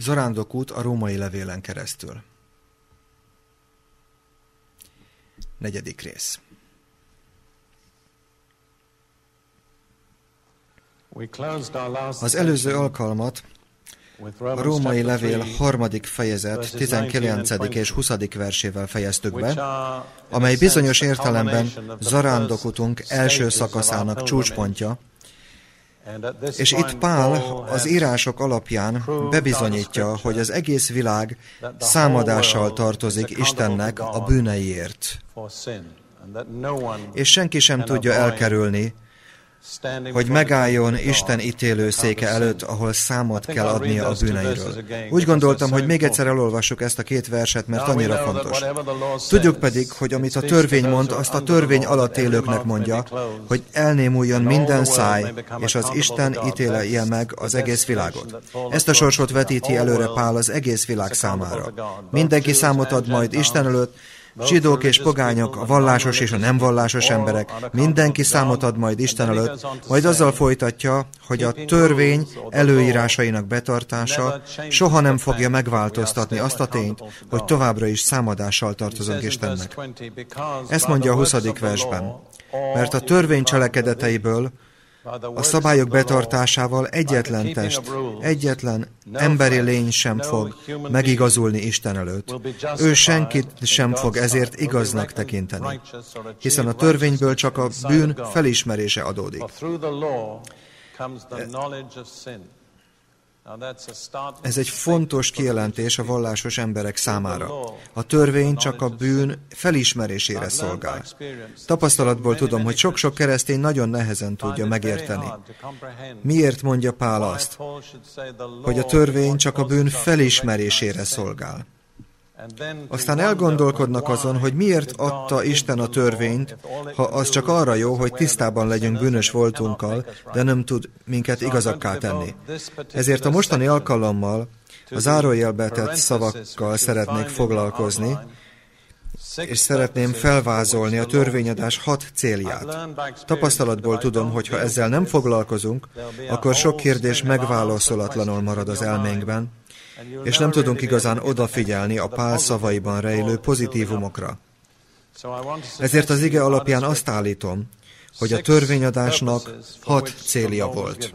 Zarándokút a római levélen keresztül. Negyedik rész. Az előző alkalmat a római levél harmadik fejezet 19. és 20. versével fejeztük be, amely bizonyos értelemben zarándokutunk első szakaszának csúcspontja, és itt Pál az írások alapján bebizonyítja, hogy az egész világ számadással tartozik Istennek a bűneiért. És senki sem tudja elkerülni, hogy megálljon Isten ítélő széke előtt, ahol számot kell adnia a bűneiről. Úgy gondoltam, hogy még egyszer elolvassuk ezt a két verset, mert annyira fontos. Tudjuk pedig, hogy amit a törvény mond, azt a törvény alatt élőknek mondja, hogy elnémuljon minden száj, és az Isten ítélje meg az egész világot. Ezt a sorsot vetíti előre Pál az egész világ számára. Mindenki számot ad majd Isten előtt, zsidók és pogányok, a vallásos és a nem vallásos emberek, mindenki számot ad majd Isten előtt, majd azzal folytatja, hogy a törvény előírásainak betartása soha nem fogja megváltoztatni azt a tényt, hogy továbbra is számadással tartozunk Istennek. Ezt mondja a 20. versben. Mert a törvény cselekedeteiből a szabályok betartásával egyetlen test, egyetlen emberi lény sem fog megigazulni Isten előtt. Ő senkit sem fog ezért igaznak tekinteni, hiszen a törvényből csak a bűn felismerése adódik. Ez egy fontos kijelentés a vallásos emberek számára. A törvény csak a bűn felismerésére szolgál. Tapasztalatból tudom, hogy sok-sok keresztény nagyon nehezen tudja megérteni. Miért mondja Pál azt, hogy a törvény csak a bűn felismerésére szolgál? Aztán elgondolkodnak azon, hogy miért adta Isten a törvényt, ha az csak arra jó, hogy tisztában legyünk bűnös voltunkkal, de nem tud minket igazakká tenni. Ezért a mostani alkalommal a zárójelbe tett szavakkal szeretnék foglalkozni, és szeretném felvázolni a törvényadás hat célját. Tapasztalatból tudom, hogy ha ezzel nem foglalkozunk, akkor sok kérdés megválaszolatlanul marad az elménkben, és nem tudunk igazán odafigyelni a pál szavaiban rejlő pozitívumokra. Ezért az ige alapján azt állítom, hogy a törvényadásnak hat célja volt.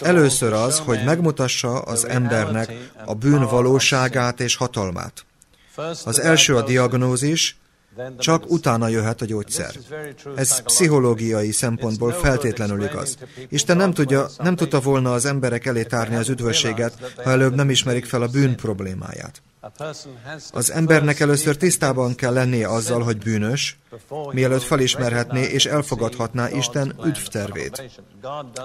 Először az, hogy megmutassa az embernek a bűn valóságát és hatalmát. Az első a diagnózis, csak utána jöhet a gyógyszer. Ez pszichológiai szempontból feltétlenül igaz. Isten nem, tudja, nem tudta volna az emberek elé tárni az üdvösséget, ha előbb nem ismerik fel a bűn problémáját. Az embernek először tisztában kell lennie azzal, hogy bűnös, mielőtt felismerhetné és elfogadhatná Isten üdvtervét.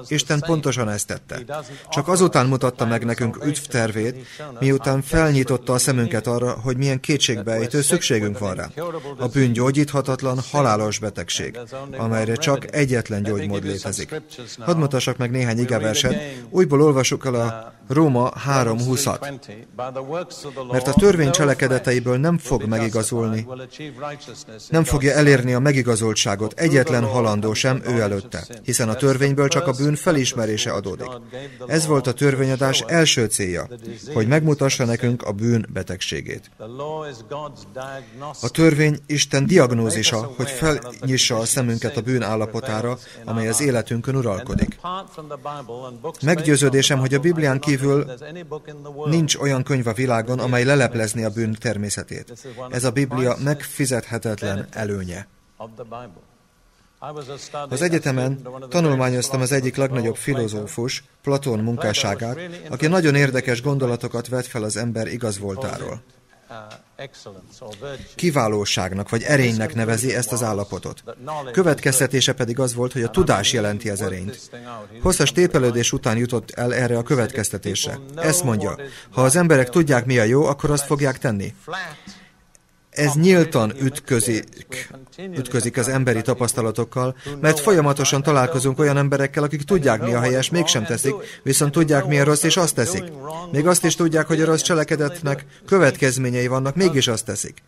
Isten pontosan ezt tette. Csak azután mutatta meg nekünk üdvtervét, miután felnyitotta a szemünket arra, hogy milyen kétségbejtő szükségünk van rá. A bűn gyógyíthatatlan, halálos betegség, amelyre csak egyetlen gyógymód létezik. Hadd mutassak meg néhány igeverset, újból olvasuk el a Róma 3.20-at. Mert a törvény cselekedeteiből nem fog megigazulni, nem fogja elérni a megigazoltságot egyetlen halandó sem ő előtte, hiszen a törvényből csak a bűn felismerése adódik. Ez volt a törvényadás első célja, hogy megmutassa nekünk a bűn betegségét. A törvény Isten diagnózisa, hogy felnyissa a szemünket a bűn állapotára, amely az életünkön uralkodik. Meggyőződésem, hogy a Biblián kívül nincs olyan könyv a világon, amely leleplezni a bűn természetét. Ez a Biblia megfizethetetlen előnye. Az egyetemen tanulmányoztam az egyik legnagyobb filozófus, Platón munkásságát, aki nagyon érdekes gondolatokat vet fel az ember igaz voltáról. Kiválóságnak vagy erénynek nevezi ezt az állapotot. Következtetése pedig az volt, hogy a tudás jelenti az erényt. Hosszas tépelődés után jutott el erre a következtetésre. Ezt mondja, ha az emberek tudják, mi a jó, akkor azt fogják tenni ez nyíltan ütközik, ütközik az emberi tapasztalatokkal, mert folyamatosan találkozunk olyan emberekkel, akik tudják, mi a helyes, mégsem teszik, viszont tudják, mi a rossz, és azt teszik. Még azt is tudják, hogy a rossz cselekedetnek következményei vannak, mégis azt teszik.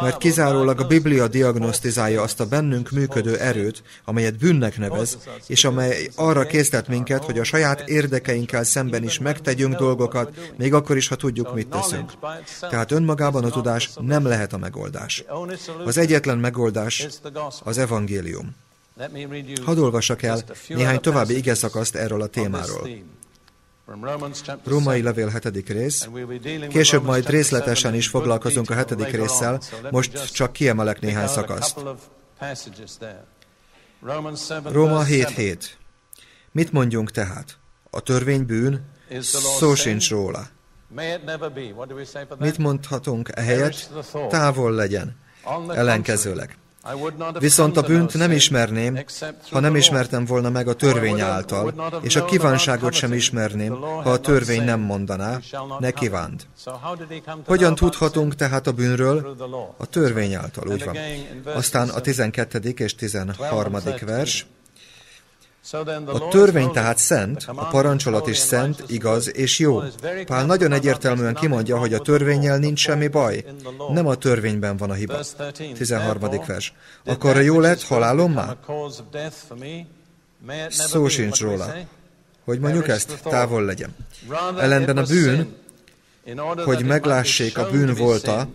Mert kizárólag a Biblia diagnosztizálja azt a bennünk működő erőt, amelyet bűnnek nevez, és amely arra késztet minket, hogy a saját érdekeinkkel szemben is megtegyünk dolgokat, még akkor is, ha tudjuk, mit teszünk. Tehát önmagában a tudás nem lehet a megoldás. Az egyetlen megoldás az evangélium. Hadd olvassak el néhány további igeszakaszt erről a témáról. Római levél hetedik rész. Később majd részletesen is foglalkozunk a hetedik résszel, most csak kiemelek néhány szakaszt. Róma 7.7. Mit mondjunk tehát? A törvény bűn? Szó sincs róla. Mit mondhatunk ehelyett? Távol legyen. Ellenkezőleg. Viszont a bűnt nem ismerném, ha nem ismertem volna meg a törvény által, és a kívánságot sem ismerném, ha a törvény nem mondaná, ne kívánt. Hogyan tudhatunk tehát a bűnről? A törvény által, úgy van. Aztán a 12. és 13. vers. A törvény tehát szent, a parancsolat is szent, igaz és jó. Pál nagyon egyértelműen kimondja, hogy a törvényel nincs semmi baj. Nem a törvényben van a hiba. 13. vers. Akkor jó lett már? Szó sincs róla. Hogy mondjuk ezt, távol legyen. Ellenben a bűn, hogy meglássék a bűn volta,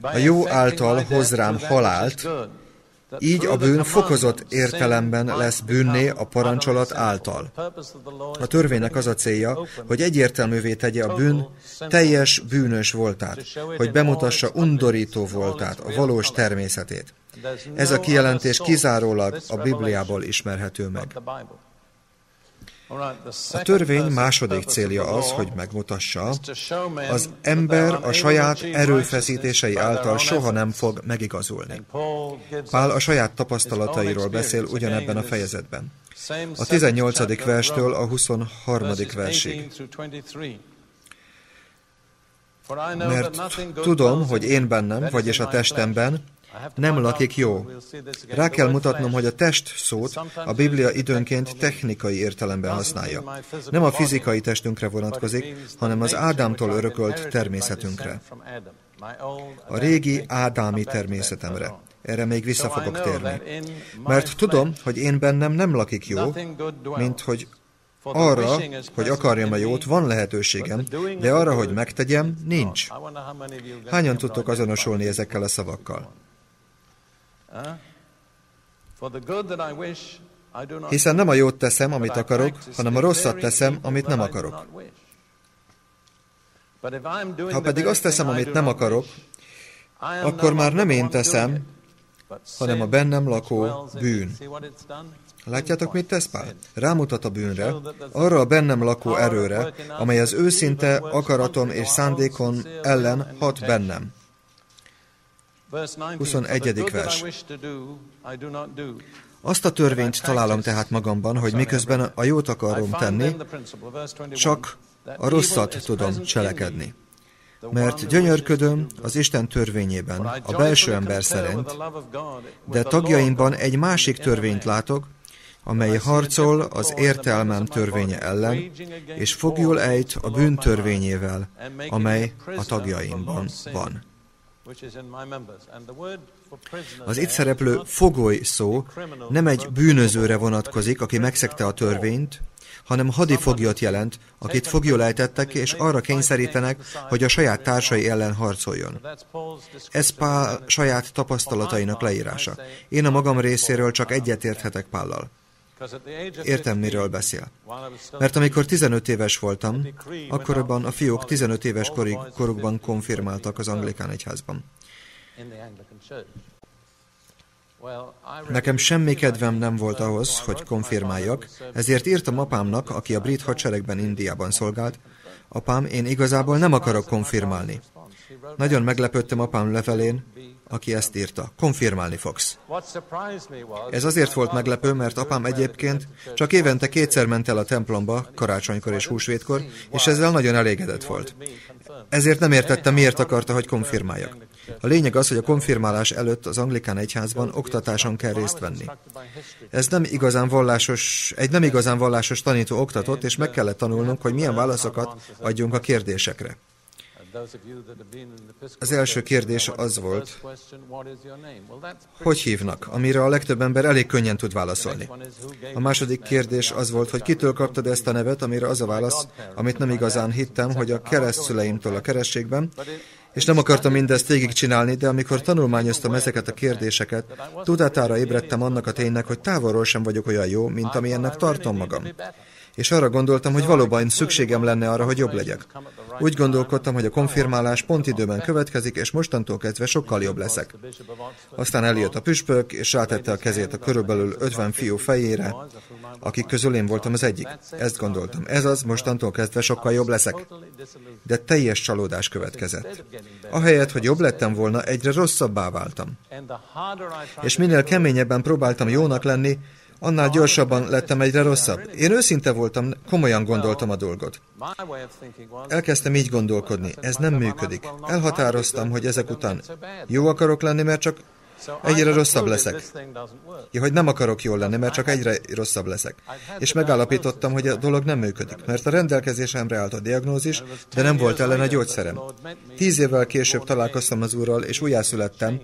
a jó által hoz rám halált, így a bűn fokozott értelemben lesz bűnné a parancsolat által. A törvénynek az a célja, hogy egyértelművé tegye a bűn teljes bűnös voltát, hogy bemutassa undorító voltát, a valós természetét. Ez a kijelentés kizárólag a Bibliából ismerhető meg. A törvény második célja az, hogy megmutassa, az ember a saját erőfeszítései által soha nem fog megigazulni. Pál a saját tapasztalatairól beszél ugyanebben a fejezetben. A 18. verstől a 23. versig. Mert tudom, hogy én bennem, vagyis a testemben, nem lakik jó. Rá kell mutatnom, hogy a test szót a Biblia időnként technikai értelemben használja. Nem a fizikai testünkre vonatkozik, hanem az Ádámtól örökölt természetünkre. A régi ádámi természetemre. Erre még vissza fogok térni. Mert tudom, hogy én bennem nem lakik jó, mint hogy arra, hogy akarjam a jót, van lehetőségem, de arra, hogy megtegyem, nincs. Hányan tudtok azonosulni ezekkel a szavakkal? Hiszen nem a jót teszem, amit akarok, hanem a rosszat teszem, amit nem akarok. Ha pedig azt teszem, amit nem akarok, akkor már nem én teszem, hanem a bennem lakó bűn. Látjátok, mit tesz Pál? Rámutat a bűnre, arra a bennem lakó erőre, amely az őszinte akaratom és szándékon ellen hat bennem. 21. vers. Azt a törvényt találom tehát magamban, hogy miközben a jót akarom tenni, csak a rosszat tudom cselekedni. Mert gyönyörködöm az Isten törvényében, a belső ember szerint, de tagjaimban egy másik törvényt látok, amely harcol az értelmem törvénye ellen, és fogjul ejt a bűn törvényével, amely a tagjaimban van. Az itt szereplő fogoly szó nem egy bűnözőre vonatkozik, aki megszegte a törvényt, hanem hadifoglyot jelent, akit fogjul ejtettek, és arra kényszerítenek, hogy a saját társai ellen harcoljon. Ez Pál saját tapasztalatainak leírása. Én a magam részéről csak egyetérthetek Pállal. Értem, miről beszél. Mert amikor 15 éves voltam, akkoriban a fiúk 15 éves korig, korukban konfirmáltak az anglikán egyházban. Nekem semmi kedvem nem volt ahhoz, hogy konfirmáljak, ezért írtam apámnak, aki a brit hadseregben Indiában szolgált, apám, én igazából nem akarok konfirmálni. Nagyon meglepődtem apám levelén, aki ezt írta. Konfirmálni fogsz. Ez azért volt meglepő, mert apám egyébként csak évente kétszer ment el a templomba, karácsonykor és húsvétkor, és ezzel nagyon elégedett volt. Ezért nem értettem, miért akarta, hogy konfirmáljak. A lényeg az, hogy a konfirmálás előtt az anglikán egyházban oktatáson kell részt venni. Ez nem igazán vallásos, egy nem igazán vallásos tanító oktatott, és meg kellett tanulnunk, hogy milyen válaszokat adjunk a kérdésekre. Az első kérdés az volt, hogy hívnak, amire a legtöbb ember elég könnyen tud válaszolni. A második kérdés az volt, hogy kitől kaptad ezt a nevet, amire az a válasz, amit nem igazán hittem, hogy a keresztszüleimtől a kerességben, és nem akartam mindezt végigcsinálni, de amikor tanulmányoztam ezeket a kérdéseket, tudatára ébredtem annak a ténynek, hogy távolról sem vagyok olyan jó, mint amilyennek tartom magam és arra gondoltam, hogy valóban szükségem lenne arra, hogy jobb legyek. Úgy gondolkodtam, hogy a konfirmálás pont időben következik, és mostantól kezdve sokkal jobb leszek. Aztán eljött a püspök, és rátette a kezét a körülbelül 50 fiú fejére, akik közül én voltam az egyik. Ezt gondoltam. Ez az, mostantól kezdve sokkal jobb leszek. De teljes csalódás következett. Ahelyett, hogy jobb lettem volna, egyre rosszabbá váltam. És minél keményebben próbáltam jónak lenni, annál gyorsabban lettem egyre rosszabb. Én őszinte voltam, komolyan gondoltam a dolgot. Elkezdtem így gondolkodni, ez nem működik. Elhatároztam, hogy ezek után jó akarok lenni, mert csak Egyre rosszabb leszek. Ja, hogy nem akarok jól lenni, mert csak egyre rosszabb leszek. És megállapítottam, hogy a dolog nem működik, mert a rendelkezésemre állt a diagnózis, de nem volt ellen a gyógyszerem. Tíz évvel később találkoztam az úrral, és újjászülettem,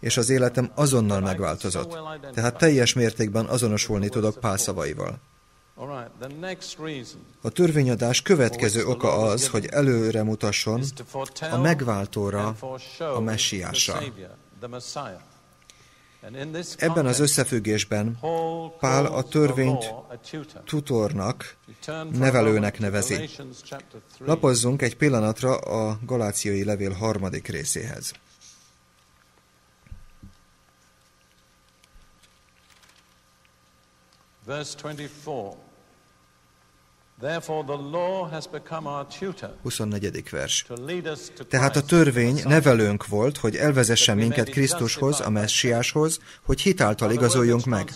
és az életem azonnal megváltozott. Tehát teljes mértékben azonosulni tudok Pál szavaival. A törvényadás következő oka az, hogy előre mutasson a megváltóra, a messiásra. Ebben az összefüggésben Pál a törvényt tutornak, nevelőnek nevezi. Lapozzunk egy pillanatra a Galáciai levél harmadik részéhez. Verse 24. 24. vers. Tehát a törvény nevelőnk volt, hogy elvezessen minket Krisztushoz, a messiáshoz, hogy hitáltal igazoljunk meg.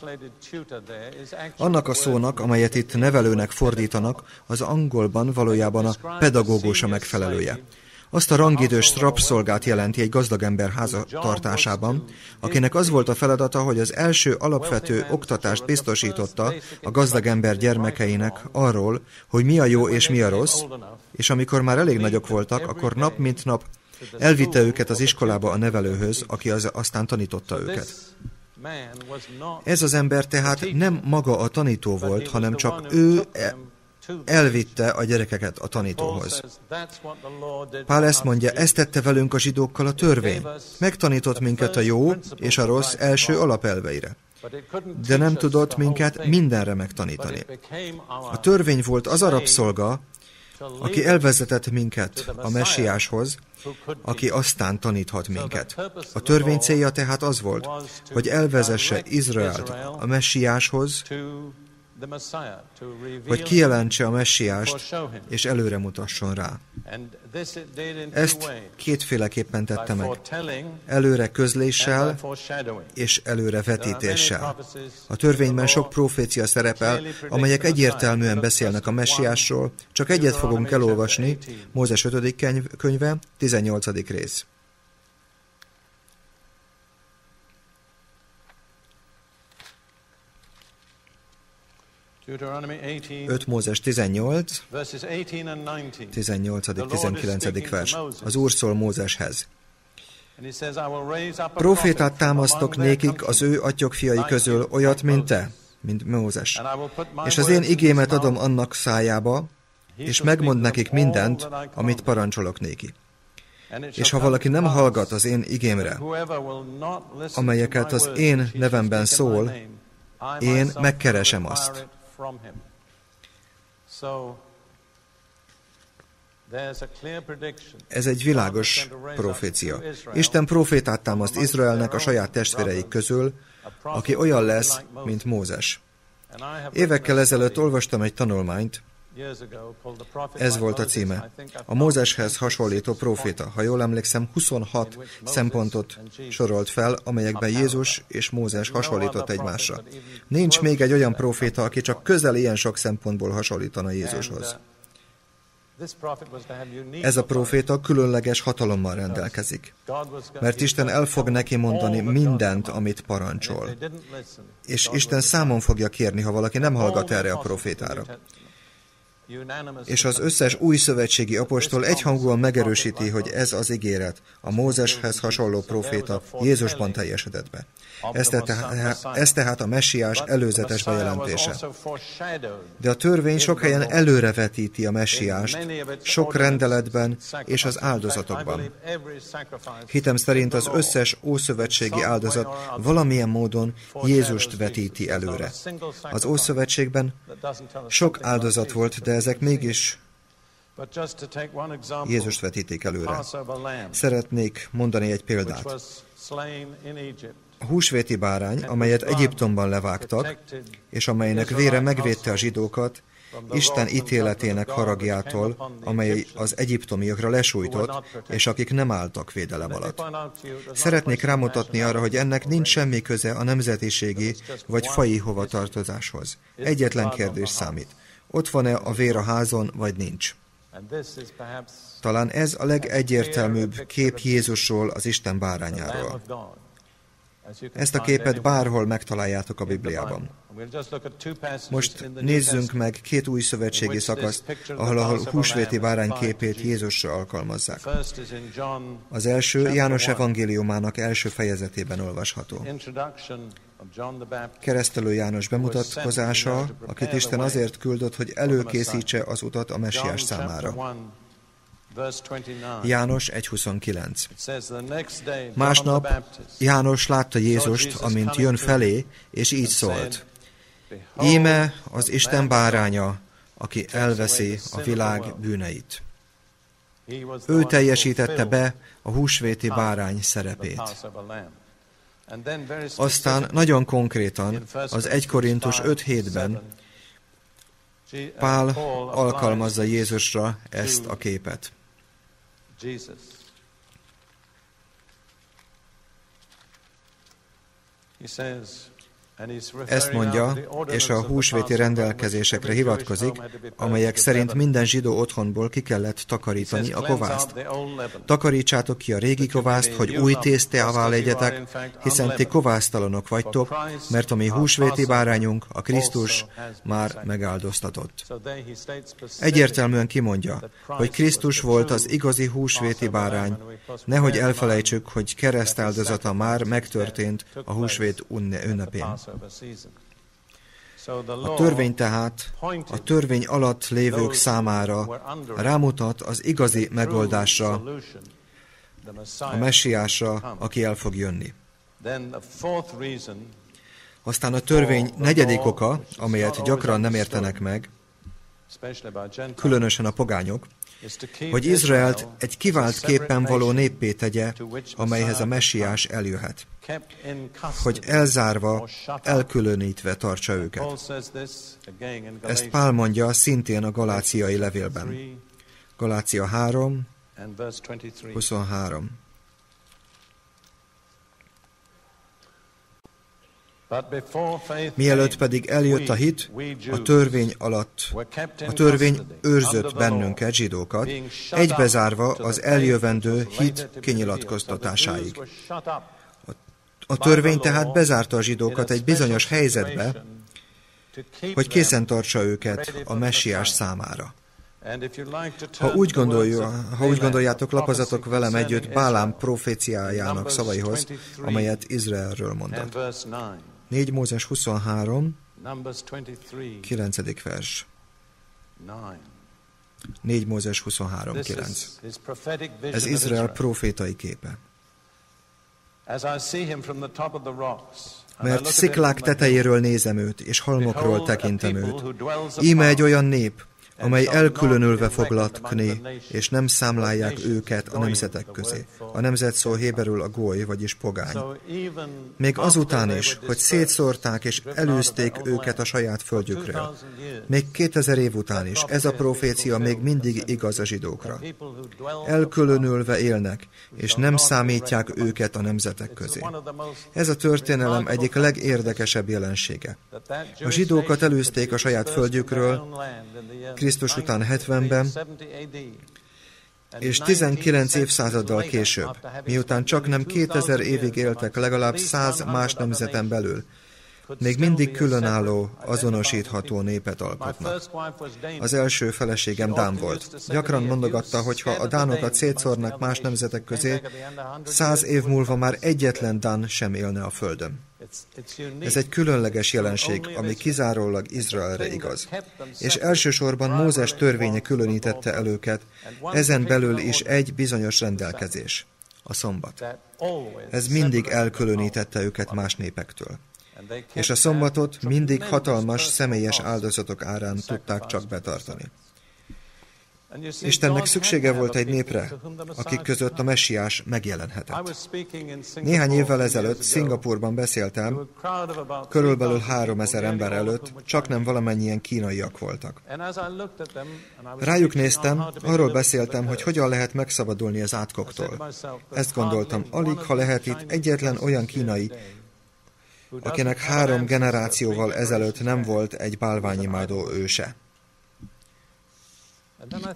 Annak a szónak, amelyet itt nevelőnek fordítanak, az angolban valójában a pedagógus a megfelelője azt a rangidős rabszolgát jelenti egy gazdag ember házatartásában, akinek az volt a feladata, hogy az első alapvető oktatást biztosította a gazdag ember gyermekeinek arról, hogy mi a jó és mi a rossz, és amikor már elég nagyok voltak, akkor nap mint nap elvitte őket az iskolába a nevelőhöz, aki az, aztán tanította őket. Ez az ember tehát nem maga a tanító volt, hanem csak ő elvitte a gyerekeket a tanítóhoz. Pál ezt mondja, ezt tette velünk a zsidókkal a törvény. Megtanított minket a jó és a rossz első alapelveire. De nem tudott minket mindenre megtanítani. A törvény volt az a rabszolga, aki elvezetett minket a messiáshoz, aki aztán taníthat minket. A törvény célja tehát az volt, hogy elvezesse Izraelt a messiáshoz, hogy kijelentse a messiást, és előre mutasson rá. Ezt kétféleképpen tette meg. Előre közléssel és előre vetítéssel. A törvényben sok profécia szerepel, amelyek egyértelműen beszélnek a messiásról, csak egyet fogunk elolvasni, Mózes 5. könyve, 18. rész. 5 Mózes 18, 18.-19. vers. Az Úr szól Mózeshez. Profétát támasztok nékik az ő atyok fiai közül olyat, mint te, mint Mózes. És az én igémet adom annak szájába, és megmond nekik mindent, amit parancsolok néki. És ha valaki nem hallgat az én igémre, amelyeket az én nevemben szól, én megkeresem azt, from him. So, ez egy világos profécia. Isten profétát támaszt Izraelnek a saját testvéreik közül, aki olyan lesz, mint Mózes. Évekkel ezelőtt olvastam egy tanulmányt, ez volt a címe. A Mózeshez hasonlító proféta. Ha jól emlékszem, 26 szempontot sorolt fel, amelyekben Jézus és Mózes hasonlított egymásra. Nincs még egy olyan proféta, aki csak közel ilyen sok szempontból hasonlítana Jézushoz. Ez a proféta különleges hatalommal rendelkezik, mert Isten el fog neki mondani mindent, amit parancsol. És Isten számon fogja kérni, ha valaki nem hallgat erre a profétára. És az összes új szövetségi apostol egyhangúan megerősíti, hogy ez az ígéret a Mózeshez hasonló proféta Jézusban teljesedett be. Ez, te, ez tehát a messiás előzetes bejelentése. De a törvény sok helyen előrevetíti a messiást, sok rendeletben és az áldozatokban. Hitem szerint az összes ószövetségi áldozat valamilyen módon Jézust vetíti előre. Az Ószövetségben sok áldozat volt, de ezek mégis Jézust vetítik előre. Szeretnék mondani egy példát. A húsvéti bárány, amelyet Egyiptomban levágtak, és amelynek vére megvédte a zsidókat, Isten ítéletének haragjától, amely az egyiptomiakra lesújtott, és akik nem álltak védelem alatt. Szeretnék rámutatni arra, hogy ennek nincs semmi köze a nemzetiségi vagy fai hovatartozáshoz. Egyetlen kérdés számít. Ott van-e a vér a házon, vagy nincs? Talán ez a legegyértelműbb kép Jézusról, az Isten bárányáról. Ezt a képet bárhol megtaláljátok a Bibliában. Most nézzünk meg két új szövetségi szakaszt, ahol a húsvéti bárány képét Jézusra alkalmazzák. Az első János evangéliumának első fejezetében olvasható. Keresztelő János bemutatkozása, akit Isten azért küldött, hogy előkészítse az utat a messiás számára. János 1.29 Másnap János látta Jézust, amint jön felé, és így szólt. Íme az Isten báránya, aki elveszi a világ bűneit. Ő teljesítette be a húsvéti bárány szerepét. Aztán nagyon konkrétan az 1 Korintus 5.7-ben Pál alkalmazza Jézusra ezt a képet. Jesus. He says, ezt mondja, és a húsvéti rendelkezésekre hivatkozik, amelyek szerint minden zsidó otthonból ki kellett takarítani a kovászt. Takarítsátok ki a régi kovászt, hogy új tésztává legyetek, hiszen ti kovásztalanok vagytok, mert a mi húsvéti bárányunk, a Krisztus már megáldoztatott. Egyértelműen kimondja, hogy Krisztus volt az igazi húsvéti bárány, nehogy elfelejtsük, hogy keresztáldozata már megtörtént a húsvét ünnepén. A törvény tehát a törvény alatt lévők számára rámutat az igazi megoldásra, a messiásra, aki el fog jönni. Aztán a törvény negyedik oka, amelyet gyakran nem értenek meg, különösen a pogányok, hogy Izraelt egy kivált képpen való néppé tegye, amelyhez a messiás eljöhet, hogy elzárva, elkülönítve tartsa őket. Ezt Pál mondja szintén a galáciai levélben. Galácia 3, 23. Mielőtt pedig eljött a hit, a törvény alatt, a törvény őrzött bennünket, zsidókat, egybezárva az eljövendő hit kinyilatkoztatásáig. A törvény tehát bezárta a zsidókat egy bizonyos helyzetbe, hogy készen tartsa őket a messiás számára. Ha úgy, gondolja, ha úgy gondoljátok, lapozatok velem együtt Bálám proféciájának szavaihoz, amelyet Izraelről mondott. 4 Mózes 23, 9. vers. 4 Mózes 23, 9. Ez Izrael profétai képe. Mert sziklák tetejéről nézem őt, és halmokról tekintem őt. Íme egy olyan nép, amely elkülönülve fog lakni, és nem számlálják őket a nemzetek közé. A nemzet szó héberül a goly, vagyis pogány. Még azután is, hogy szétszórták és előzték őket a saját földjükről. Még 2000 év után is, ez a profécia még mindig igaz a zsidókra. Elkülönülve élnek, és nem számítják őket a nemzetek közé. Ez a történelem egyik legérdekesebb jelensége. A zsidókat előzték a saját földjükről, Krisztus után 70-ben, és 19 évszázaddal később, miután csak nem 2000 évig éltek legalább 100 más nemzeten belül, még mindig különálló, azonosítható népet alkotnak. Az első feleségem Dán volt. Gyakran mondogatta, hogy ha a Dánokat szétszórnak más nemzetek közé, száz év múlva már egyetlen Dán sem élne a földön. Ez egy különleges jelenség, ami kizárólag Izraelre igaz. És elsősorban Mózes törvénye különítette el őket, ezen belül is egy bizonyos rendelkezés, a szombat. Ez mindig elkülönítette őket más népektől. És a szombatot mindig hatalmas, személyes áldozatok árán tudták csak betartani. Istennek szüksége volt egy népre, akik között a messiás megjelenhetett. Néhány évvel ezelőtt Szingapurban beszéltem, körülbelül három ezer ember előtt, csak nem valamennyien kínaiak voltak. Rájuk néztem, arról beszéltem, hogy hogyan lehet megszabadulni az átkoktól. Ezt gondoltam, alig ha lehet itt egyetlen olyan kínai, akinek három generációval ezelőtt nem volt egy bálványimádó őse.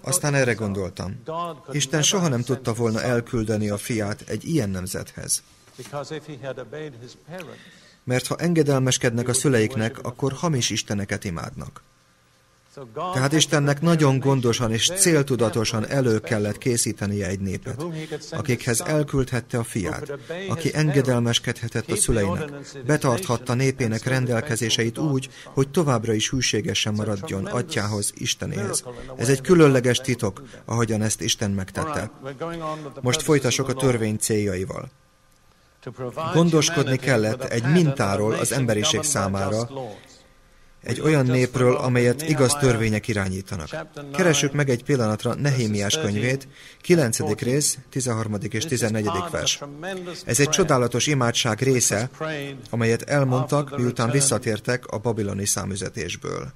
Aztán erre gondoltam. Isten soha nem tudta volna elküldeni a fiát egy ilyen nemzethez. Mert ha engedelmeskednek a szüleiknek, akkor hamis isteneket imádnak. Tehát Istennek nagyon gondosan és céltudatosan elő kellett készítenie egy népet, akikhez elküldhette a fiát, aki engedelmeskedhetett a szüleinek, betarthatta népének rendelkezéseit úgy, hogy továbbra is hűségesen maradjon atyához, Istenéhez. Ez egy különleges titok, ahogyan ezt Isten megtette. Most folytassuk a törvény céljaival. Gondoskodni kellett egy mintáról az emberiség számára, egy olyan népről, amelyet igaz törvények irányítanak. Keresük meg egy pillanatra Nehémiás könyvét, 9. rész, 13. és 14. vers. Ez egy csodálatos imádság része, amelyet elmondtak, miután visszatértek a babiloni számüzetésből.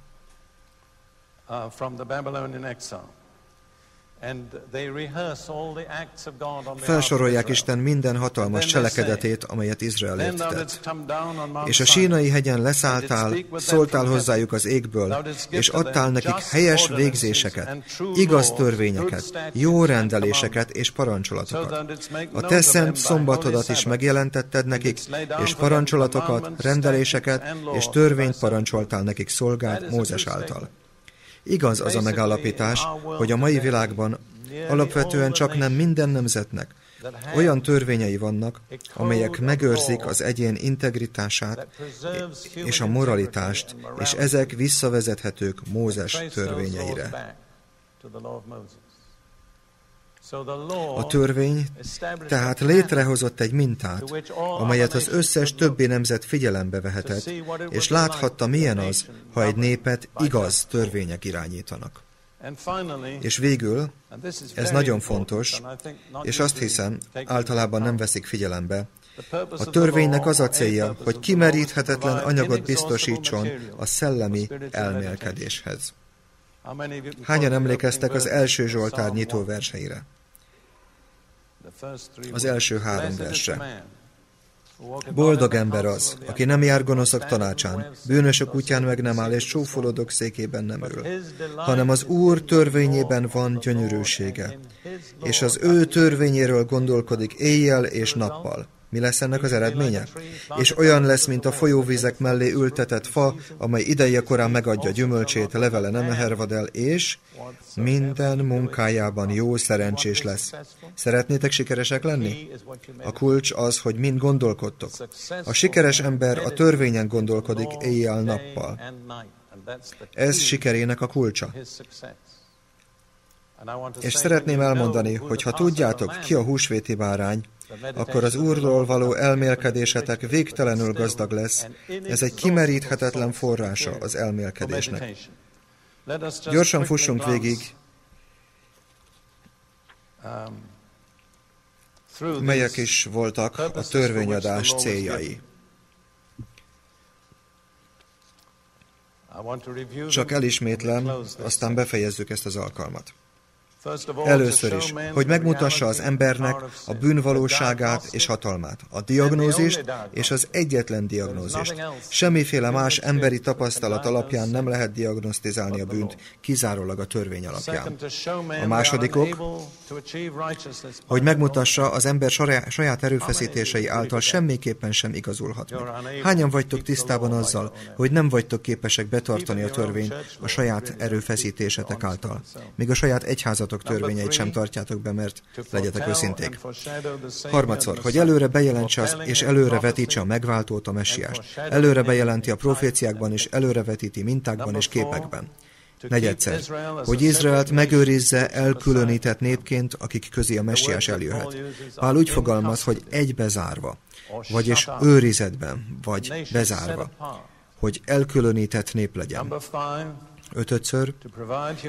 Felsorolják Isten minden hatalmas cselekedetét, amelyet Izrael értett. És a sínai hegyen leszálltál, szóltál hozzájuk az égből, és adtál nekik helyes végzéseket, igaz törvényeket, jó rendeléseket és parancsolatokat. A te szent szombatodat is megjelentetted nekik, és parancsolatokat, rendeléseket és törvényt parancsoltál nekik szolgált Mózes által. Igaz az a megállapítás, hogy a mai világban alapvetően csak nem minden nemzetnek olyan törvényei vannak, amelyek megőrzik az egyén integritását és a moralitást, és ezek visszavezethetők Mózes törvényeire. A törvény tehát létrehozott egy mintát, amelyet az összes többi nemzet figyelembe vehetett, és láthatta, milyen az, ha egy népet igaz törvények irányítanak. És végül, ez nagyon fontos, és azt hiszem, általában nem veszik figyelembe, a törvénynek az a célja, hogy kimeríthetetlen anyagot biztosítson a szellemi elmélkedéshez. Hányan emlékeztek az első Zsoltár nyitó verseire? Az első három versre. Boldog ember az, aki nem jár gonoszak tanácsán, bűnösök útján meg nem áll, és csúfolódok székében nem ül, hanem az Úr törvényében van gyönyörűsége, és az ő törvényéről gondolkodik éjjel és nappal. Mi lesz ennek az eredménye? És olyan lesz, mint a folyóvizek mellé ültetett fa, amely ideje korán megadja gyümölcsét, levele nem hervad el, és minden munkájában jó szerencsés lesz. Szeretnétek sikeresek lenni? A kulcs az, hogy mind gondolkodtok. A sikeres ember a törvényen gondolkodik éjjel-nappal. Ez sikerének a kulcsa. És szeretném elmondani, hogy ha tudjátok, ki a húsvéti bárány, akkor az Úrról való elmélkedésetek végtelenül gazdag lesz. Ez egy kimeríthetetlen forrása az elmélkedésnek. Gyorsan fussunk végig, melyek is voltak a törvényadás céljai. Csak elismétlem, aztán befejezzük ezt az alkalmat. Először is, hogy megmutassa az embernek a bűnvalóságát és hatalmát, a diagnózist és az egyetlen diagnózist. Semmiféle más emberi tapasztalat alapján nem lehet diagnosztizálni a bűnt, kizárólag a törvény alapján. A második ok, hogy megmutassa az ember saját erőfeszítései által semmiképpen sem igazulhat meg. Hányan vagytok tisztában azzal, hogy nem vagytok képesek betartani a törvényt a saját erőfeszítésetek által, míg a saját egyházat állatok törvényeit sem tartjátok be, mert legyetek őszinték. Harmadszor, hogy előre bejelentse az, és előre vetítse a megváltót, a messiást. Előre bejelenti a proféciákban, és előre vetíti mintákban és képekben. Negyedszer, hogy Izraelt megőrizze elkülönített népként, akik közé a messiás eljöhet. Pál úgy fogalmaz, hogy egybezárva, vagyis őrizetben, vagy bezárva, hogy elkülönített nép legyen. Ötödször,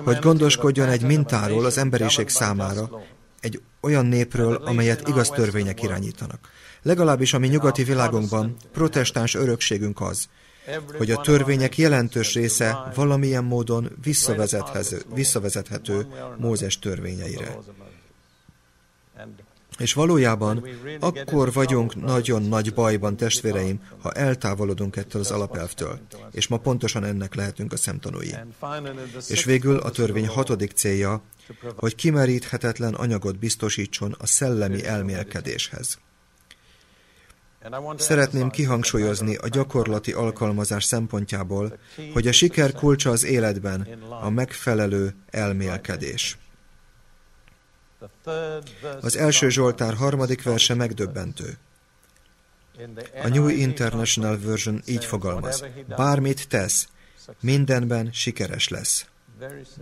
hogy gondoskodjon egy mintáról az emberiség számára, egy olyan népről, amelyet igaz törvények irányítanak. Legalábbis a mi nyugati világunkban protestáns örökségünk az, hogy a törvények jelentős része valamilyen módon visszavezethető Mózes törvényeire. És valójában akkor vagyunk nagyon nagy bajban, testvéreim, ha eltávolodunk ettől az alapelvtől. És ma pontosan ennek lehetünk a szemtanúi. És végül a törvény hatodik célja, hogy kimeríthetetlen anyagot biztosítson a szellemi elmélkedéshez. Szeretném kihangsúlyozni a gyakorlati alkalmazás szempontjából, hogy a siker kulcsa az életben a megfelelő elmélkedés. Az első Zsoltár harmadik verse megdöbbentő. A New International Version így fogalmaz. Bármit tesz, mindenben sikeres lesz.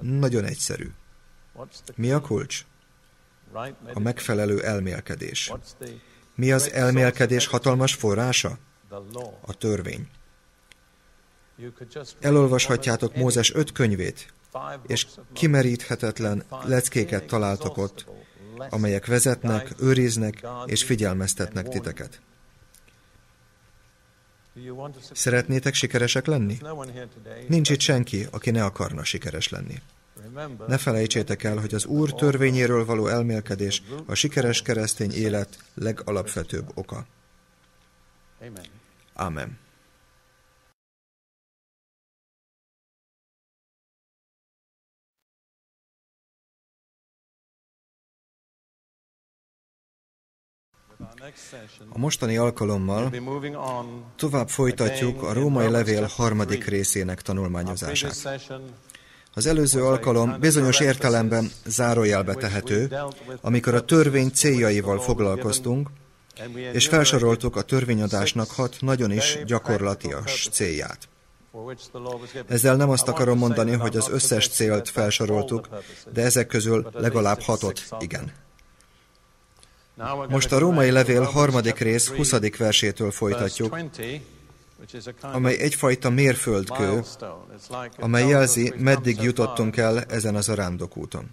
Nagyon egyszerű. Mi a kulcs? A megfelelő elmélkedés. Mi az elmélkedés hatalmas forrása? A törvény. Elolvashatjátok Mózes öt könyvét, és kimeríthetetlen leckéket találtak ott, amelyek vezetnek, őriznek és figyelmeztetnek titeket. Szeretnétek sikeresek lenni? Nincs itt senki, aki ne akarna sikeres lenni. Ne felejtsétek el, hogy az Úr törvényéről való elmélkedés a sikeres keresztény élet legalapvetőbb oka. Amen. A mostani alkalommal tovább folytatjuk a római levél harmadik részének tanulmányozását. Az előző alkalom bizonyos értelemben zárójelbe tehető, amikor a törvény céljaival foglalkoztunk, és felsoroltuk a törvényadásnak hat nagyon is gyakorlatias célját. Ezzel nem azt akarom mondani, hogy az összes célt felsoroltuk, de ezek közül legalább hatot igen. Most a római levél harmadik rész 20. versétől folytatjuk, amely egyfajta mérföldkő, amely jelzi, meddig jutottunk el ezen az arándokúton.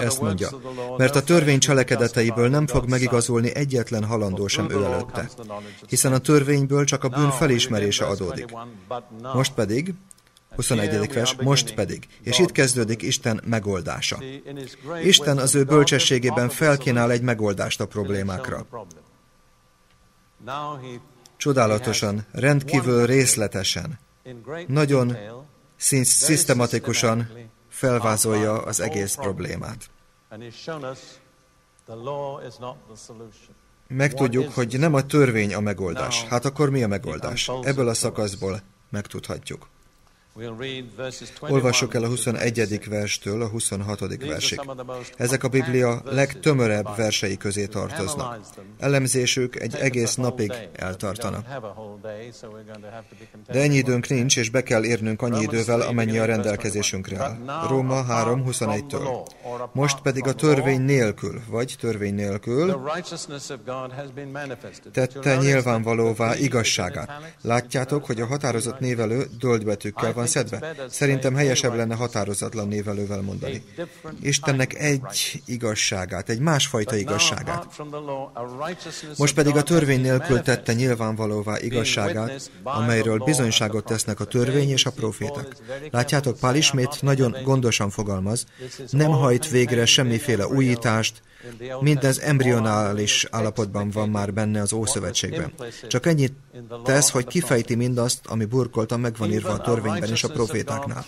Ezt mondja, mert a törvény cselekedeteiből nem fog megigazulni egyetlen halandó sem ő előtte, hiszen a törvényből csak a bűn felismerése adódik. Most pedig, 21. vers, most pedig. És itt kezdődik Isten megoldása. Isten az ő bölcsességében felkínál egy megoldást a problémákra. Csodálatosan, rendkívül részletesen, nagyon szisztematikusan felvázolja az egész problémát. Megtudjuk, hogy nem a törvény a megoldás. Hát akkor mi a megoldás? Ebből a szakaszból megtudhatjuk. Olvassuk el a 21. verstől a 26. versig. Ezek a Biblia legtömörebb versei közé tartoznak. Elemzésük egy egész napig eltartana. De ennyi időnk nincs, és be kell érnünk annyi idővel, amennyi a rendelkezésünkre áll. Róma 3.21-től. Most pedig a törvény nélkül, vagy törvény nélkül tette nyilvánvalóvá igazságát. Látjátok, hogy a határozott névelő döldbetűkkel van van szedve? Szerintem helyesebb lenne határozatlan névelővel mondani. Istennek egy igazságát, egy másfajta igazságát. Most pedig a törvény nélkül tette nyilvánvalóvá igazságát, amelyről bizonyságot tesznek a törvény és a proféták. Látjátok, Pál ismét nagyon gondosan fogalmaz, nem hajt végre semmiféle újítást, mindez embrionális állapotban van már benne az Ószövetségben. Csak ennyit tesz, hogy kifejti mindazt, ami burkoltan megvan írva a törvényben és a profétáknál.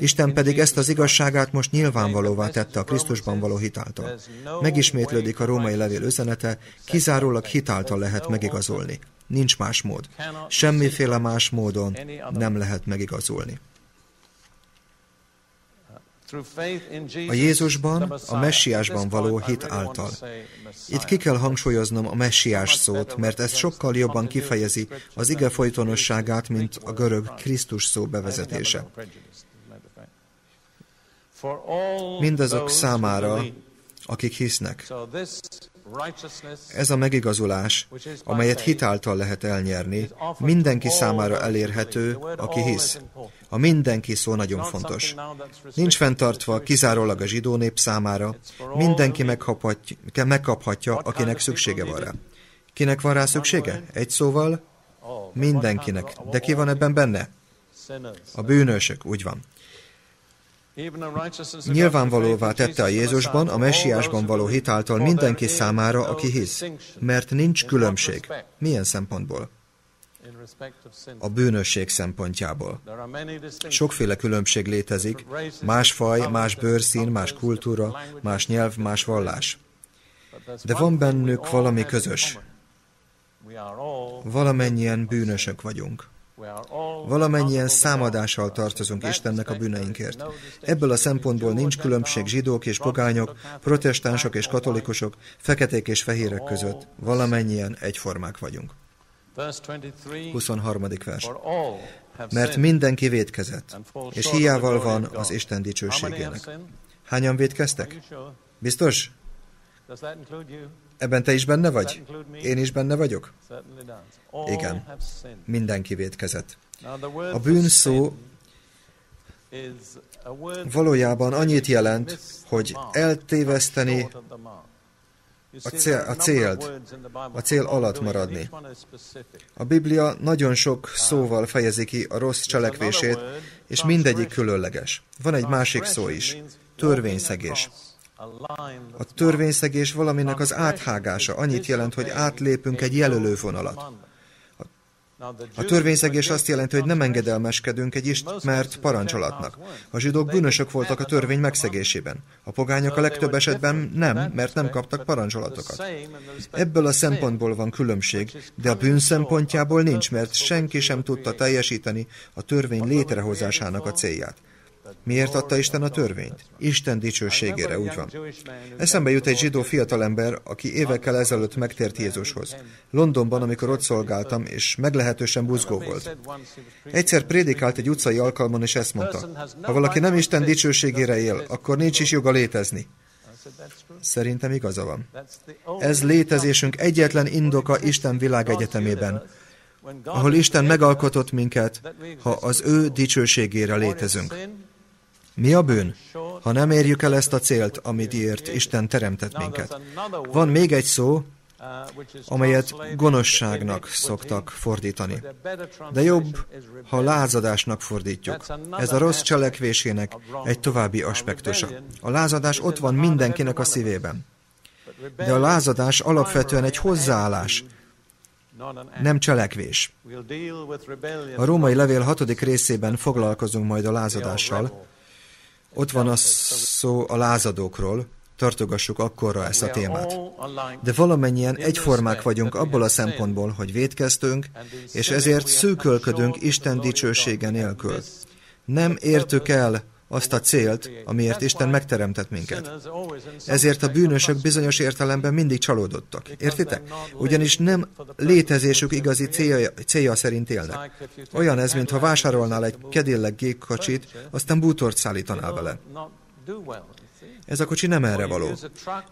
Isten pedig ezt az igazságát most nyilvánvalóvá tette a Krisztusban való hitáltal. Megismétlődik a római levél üzenete, kizárólag hitáltal lehet megigazolni. Nincs más mód. Semmiféle más módon nem lehet megigazolni. A Jézusban, a messiásban való hit által. Itt ki kell hangsúlyoznom a messiás szót, mert ez sokkal jobban kifejezi az ige folytonosságát, mint a görög Krisztus szó bevezetése. Mindazok számára, akik hisznek. Ez a megigazulás, amelyet hitáltal lehet elnyerni, mindenki számára elérhető, aki hisz. A mindenki szó nagyon fontos. Nincs fenntartva kizárólag a zsidó nép számára, mindenki megkaphatja, megkaphatja, akinek szüksége van rá. Kinek van rá szüksége? Egy szóval, mindenkinek. De ki van ebben benne? A bűnösök, úgy van. Nyilvánvalóvá tette a Jézusban, a messiásban való hitáltal mindenki számára, aki hisz, mert nincs különbség. Milyen szempontból? A bűnösség szempontjából. Sokféle különbség létezik, más faj, más bőrszín, más kultúra, más nyelv, más vallás. De van bennük valami közös. Valamennyien bűnösök vagyunk. Valamennyien számadással tartozunk Istennek a bűneinkért. Ebből a szempontból nincs különbség zsidók és pogányok, protestánsok és katolikusok, feketék és fehérek között. Valamennyien egyformák vagyunk. 23. vers. Mert mindenki védkezett, és hiával van az Isten dicsőségének. Hányan védkeztek? Biztos? Ebben te is benne vagy? Én is benne vagyok? Igen. Mindenki védkezett. A bűn szó valójában annyit jelent, hogy eltéveszteni a, cél, a célt, a cél alatt maradni. A Biblia nagyon sok szóval fejezi ki a rossz cselekvését, és mindegyik különleges. Van egy másik szó is, törvényszegés. A törvényszegés valaminek az áthágása annyit jelent, hogy átlépünk egy jelölővonalat. A törvényszegés azt jelenti, hogy nem engedelmeskedünk egy ismert parancsolatnak. A zsidók bűnösök voltak a törvény megszegésében. A pogányok a legtöbb esetben nem, mert nem kaptak parancsolatokat. Ebből a szempontból van különbség, de a bűn szempontjából nincs, mert senki sem tudta teljesíteni a törvény létrehozásának a célját. Miért adta Isten a törvényt? Isten dicsőségére, úgy van. Eszembe jut egy zsidó fiatalember, aki évekkel ezelőtt megtért Jézushoz. Londonban, amikor ott szolgáltam, és meglehetősen buzgó volt. Egyszer prédikált egy utcai alkalmon, és ezt mondta. Ha valaki nem Isten dicsőségére él, akkor nincs is joga létezni. Szerintem igaza van. Ez létezésünk egyetlen indoka Isten világegyetemében, ahol Isten megalkotott minket, ha az ő dicsőségére létezünk. Mi a bűn? Ha nem érjük el ezt a célt, ért Isten teremtett minket. Van még egy szó, amelyet gonoszságnak szoktak fordítani. De jobb, ha lázadásnak fordítjuk. Ez a rossz cselekvésének egy további aspektusa. A lázadás ott van mindenkinek a szívében. De a lázadás alapvetően egy hozzáállás, nem cselekvés. A római levél hatodik részében foglalkozunk majd a lázadással, ott van a szó a lázadókról, tartogassuk akkorra ezt a témát. De valamennyien egyformák vagyunk abból a szempontból, hogy védkeztünk, és ezért szűkölködünk Isten dicsősége nélkül. Nem értük el azt a célt, amiért Isten megteremtett minket. Ezért a bűnösök bizonyos értelemben mindig csalódottak. Értitek? Ugyanis nem létezésük igazi célja, célja szerint élnek. Olyan ez, mintha vásárolnál egy Cadillac gépkocsit, aztán bútort szállítanál vele. Ez a kocsi nem erre való.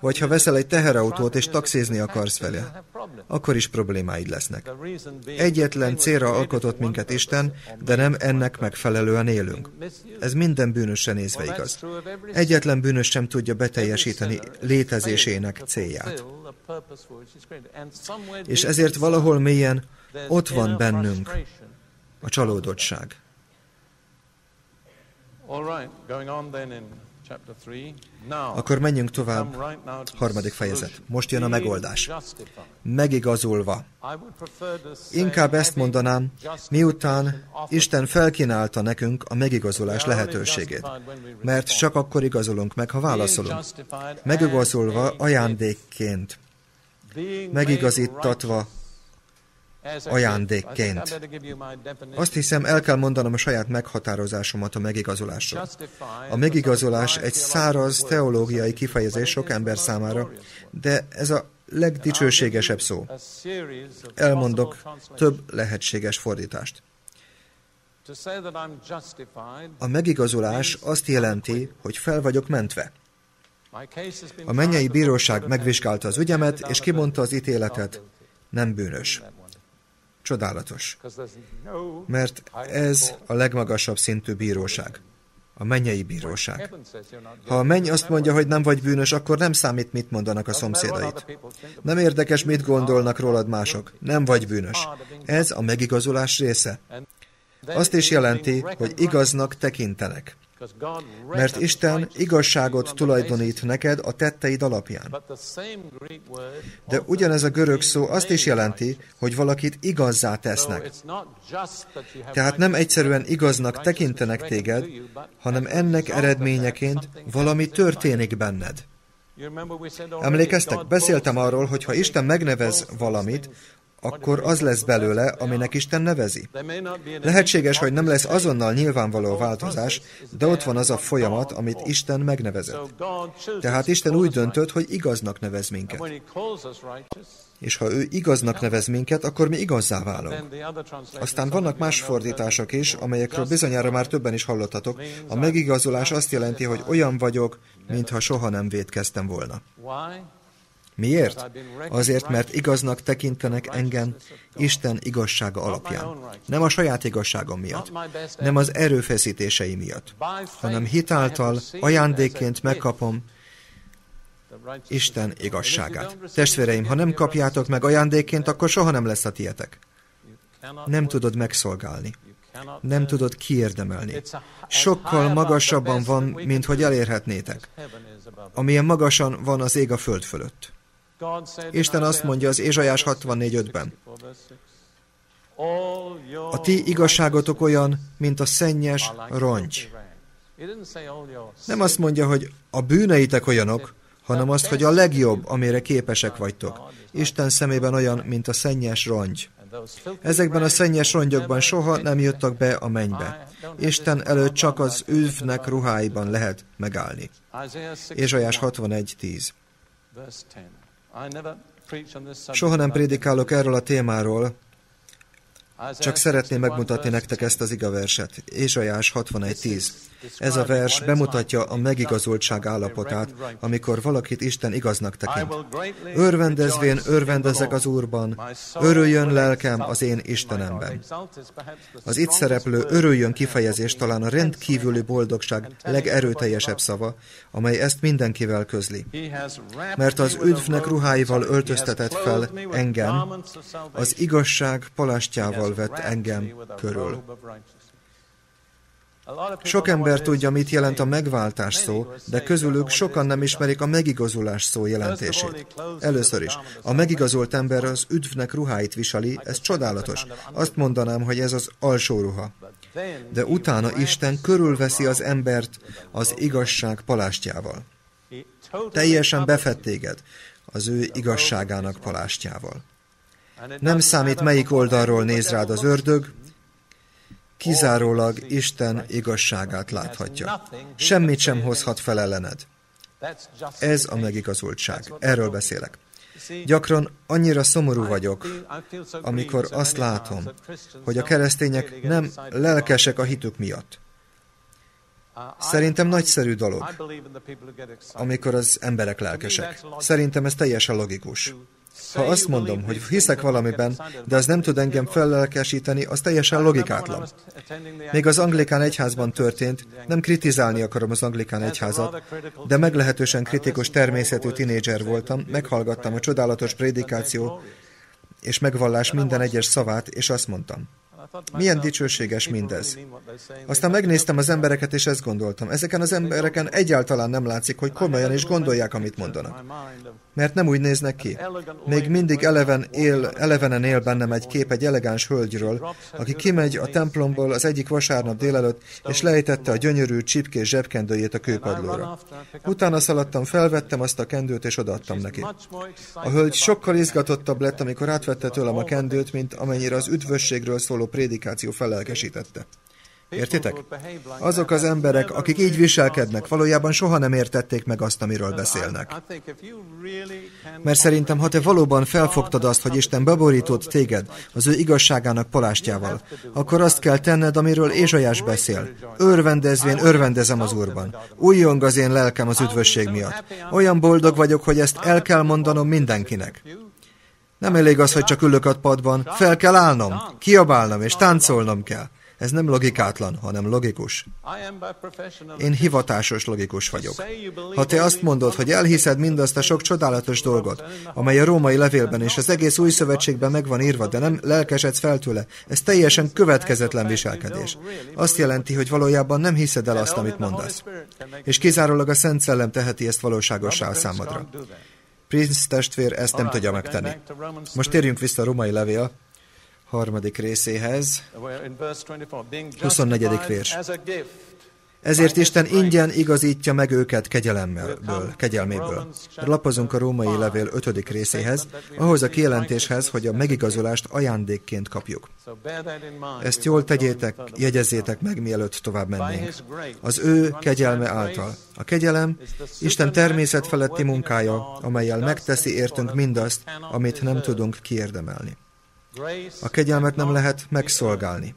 Vagy ha veszel egy teherautót és taxizni akarsz vele, akkor is problémáid lesznek. Egyetlen célra alkotott minket Isten, de nem ennek megfelelően élünk. Ez minden bűnösre nézve igaz. Egyetlen bűnös sem tudja beteljesíteni létezésének célját. És ezért valahol mélyen ott van bennünk a csalódottság. Akkor menjünk tovább. Harmadik fejezet. Most jön a megoldás. Megigazulva. Inkább ezt mondanám, miután Isten felkínálta nekünk a megigazulás lehetőségét. Mert csak akkor igazolunk meg, ha válaszolunk. Megigazulva ajándékként. Megigazítatva ajándékként. Azt hiszem, el kell mondanom a saját meghatározásomat a megigazolásról. A megigazolás egy száraz teológiai kifejezés sok ember számára, de ez a legdicsőségesebb szó. Elmondok több lehetséges fordítást. A megigazolás azt jelenti, hogy fel vagyok mentve. A mennyei bíróság megvizsgálta az ügyemet, és kimondta az ítéletet, nem bűnös. Csodálatos. Mert ez a legmagasabb szintű bíróság. A mennyei bíróság. Ha a menny azt mondja, hogy nem vagy bűnös, akkor nem számít, mit mondanak a szomszédait. Nem érdekes, mit gondolnak rólad mások. Nem vagy bűnös. Ez a megigazolás része. Azt is jelenti, hogy igaznak tekintenek. Mert Isten igazságot tulajdonít neked a tetteid alapján. De ugyanez a görög szó azt is jelenti, hogy valakit igazzá tesznek. Tehát nem egyszerűen igaznak tekintenek téged, hanem ennek eredményeként valami történik benned. Emlékeztek, beszéltem arról, hogy ha Isten megnevez valamit, akkor az lesz belőle, aminek Isten nevezi. Lehetséges, hogy nem lesz azonnal nyilvánvaló változás, de ott van az a folyamat, amit Isten megnevezett. Tehát Isten úgy döntött, hogy igaznak nevez minket. És ha ő igaznak nevez minket, akkor mi igazzá válunk. Aztán vannak más fordítások is, amelyekről bizonyára már többen is hallottatok. A megigazolás azt jelenti, hogy olyan vagyok, mintha soha nem védkeztem volna. Miért? Azért, mert igaznak tekintenek engem Isten igazsága alapján. Nem a saját igazságom miatt, nem az erőfeszítései miatt, hanem hitáltal ajándékként megkapom Isten igazságát. Testvéreim, ha nem kapjátok meg ajándékként, akkor soha nem lesz a tietek. Nem tudod megszolgálni. Nem tudod kiérdemelni. Sokkal magasabban van, mint hogy elérhetnétek. Amilyen magasan van az ég a föld fölött. Isten azt mondja az Ézsajás 64.5-ben. A ti igazságotok olyan, mint a szennyes rongy. Nem azt mondja, hogy a bűneitek olyanok, hanem azt, hogy a legjobb, amire képesek vagytok. Isten szemében olyan, mint a szennyes rongy. Ezekben a szennyes rongyokban soha nem jöttek be a mennybe. Isten előtt csak az üvnek ruháiban lehet megállni. Ézsajás 61.10 Soha nem prédikálok erről a témáról, csak szeretném megmutatni nektek ezt az igaverset. Ézsajás 61.10. Ez a vers bemutatja a megigazoltság állapotát, amikor valakit Isten igaznak tekint. Örvendezvén örvendezek az Úrban, örüljön lelkem az én Istenemben. Az itt szereplő örüljön kifejezés talán a rendkívüli boldogság legerőteljesebb szava, amely ezt mindenkivel közli. Mert az üdvnek ruháival öltöztetett fel engem, az igazság palástjával vett engem körül. Sok ember tudja, mit jelent a megváltás szó, de közülük sokan nem ismerik a megigazulás szó jelentését. Először is, a megigazolt ember az üdvnek ruháit viseli, ez csodálatos. Azt mondanám, hogy ez az alsó ruha. De utána Isten körülveszi az embert az igazság palástjával. Teljesen befett az ő igazságának palástjával. Nem számít, melyik oldalról néz rád az ördög, kizárólag Isten igazságát láthatja. Semmit sem hozhat fel ellened. Ez a megigazultság. Erről beszélek. Gyakran annyira szomorú vagyok, amikor azt látom, hogy a keresztények nem lelkesek a hitük miatt. Szerintem nagyszerű dolog, amikor az emberek lelkesek. Szerintem ez teljesen logikus. Ha azt mondom, hogy hiszek valamiben, de az nem tud engem fellelkesíteni, az teljesen logikátlan. Még az anglikán egyházban történt, nem kritizálni akarom az anglikán egyházat, de meglehetősen kritikus természetű tinédzser voltam, meghallgattam a csodálatos prédikáció és megvallás minden egyes szavát, és azt mondtam, milyen dicsőséges mindez. Aztán megnéztem az embereket, és ezt gondoltam. Ezeken az embereken egyáltalán nem látszik, hogy komolyan is gondolják, amit mondanak. Mert nem úgy néznek ki. Még mindig eleven él, elevenen él bennem egy kép egy elegáns hölgyről, aki kimegy a templomból az egyik vasárnap délelőtt, és lejtette a gyönyörű csipkés zsebkendőjét a kőpadlóra. Utána szaladtam, felvettem azt a kendőt, és odaadtam neki. A hölgy sokkal izgatottabb lett, amikor átvette tőlem a kendőt, mint amennyire az üdvösségről szóló prédikáció felelkesítette. Értitek? Azok az emberek, akik így viselkednek, valójában soha nem értették meg azt, amiről beszélnek. Mert szerintem, ha te valóban felfogtad azt, hogy Isten beborított téged az ő igazságának palástjával, akkor azt kell tenned, amiről Ézsajás beszél. Örvendezvén örvendezem az Úrban. Újjong az én lelkem az üdvösség miatt. Olyan boldog vagyok, hogy ezt el kell mondanom mindenkinek. Nem elég az, hogy csak ülök a padban, fel kell állnom, kiabálnom és táncolnom kell. Ez nem logikátlan, hanem logikus. Én hivatásos logikus vagyok. Ha te azt mondod, hogy elhiszed mindazt a sok csodálatos dolgot, amely a római levélben és az egész új szövetségben megvan írva, de nem lelkesedsz fel tőle, ez teljesen következetlen viselkedés. Azt jelenti, hogy valójában nem hiszed el azt, amit mondasz. És kizárólag a Szent Szellem teheti ezt valóságossá a számodra. Prince testvér ezt nem tudja megtenni. Most térjünk vissza a római levél harmadik részéhez, 24. vers. Ezért Isten ingyen igazítja meg őket kegyelemből, kegyelméből. Lapozunk a római levél 5. részéhez, ahhoz a kijelentéshez, hogy a megigazulást ajándékként kapjuk. Ezt jól tegyétek, jegyezzétek meg, mielőtt tovább mennénk. Az ő kegyelme által. A kegyelem Isten természet feletti munkája, amelyel megteszi értünk mindazt, amit nem tudunk kiérdemelni. A kegyelmet nem lehet megszolgálni.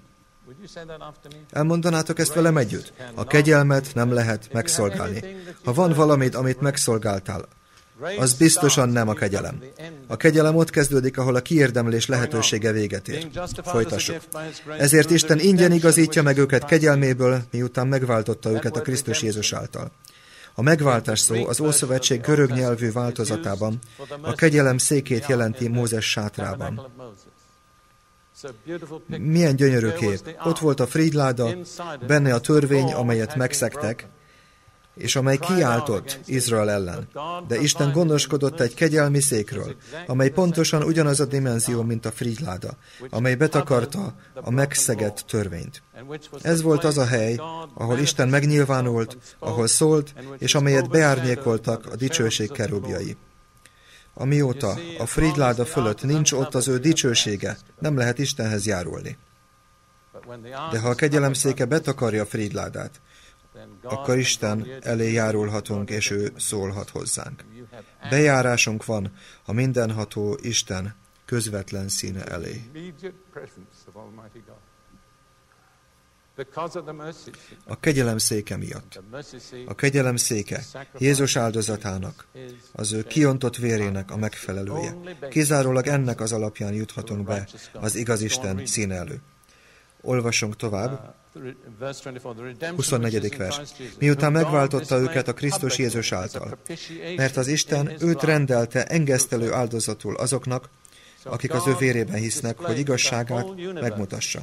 Elmondanátok ezt velem együtt? A kegyelmet nem lehet megszolgálni. Ha van valamit, amit megszolgáltál, az biztosan nem a kegyelem. A kegyelem ott kezdődik, ahol a kiérdemlés lehetősége véget ér. Folytassuk. Ezért Isten ingyen igazítja meg őket kegyelméből, miután megváltotta őket a Krisztus Jézus által. A megváltás szó az Ószövetség görög nyelvű változatában a kegyelem székét jelenti Mózes sátrában. Milyen gyönyörű kép. Ott volt a Fridláda, benne a törvény, amelyet megszektek, és amely kiáltott Izrael ellen. De Isten gondoskodott egy kegyelmi székről, amely pontosan ugyanaz a dimenzió, mint a Fridláda, amely betakarta a megszegett törvényt. Ez volt az a hely, ahol Isten megnyilvánult, ahol szólt, és amelyet beárnyékoltak a dicsőség kerubjai. Amióta a Fridláda fölött nincs ott az ő dicsősége, nem lehet Istenhez járulni. De ha a kegyelem széke betakarja Fridládát, akkor Isten elé járulhatunk, és ő szólhat hozzánk. Bejárásunk van a mindenható Isten közvetlen színe elé. A kegyelem széke miatt. A kegyelem széke Jézus áldozatának, az ő kiontott vérének a megfelelője. Kizárólag ennek az alapján juthatunk be az igaz Isten színe elő. Olvasunk tovább. 24. vers. Miután megváltotta őket a Krisztus Jézus által. Mert az Isten őt rendelte engesztelő áldozatul azoknak, akik az ő vérében hisznek, hogy igazságát megmutassa.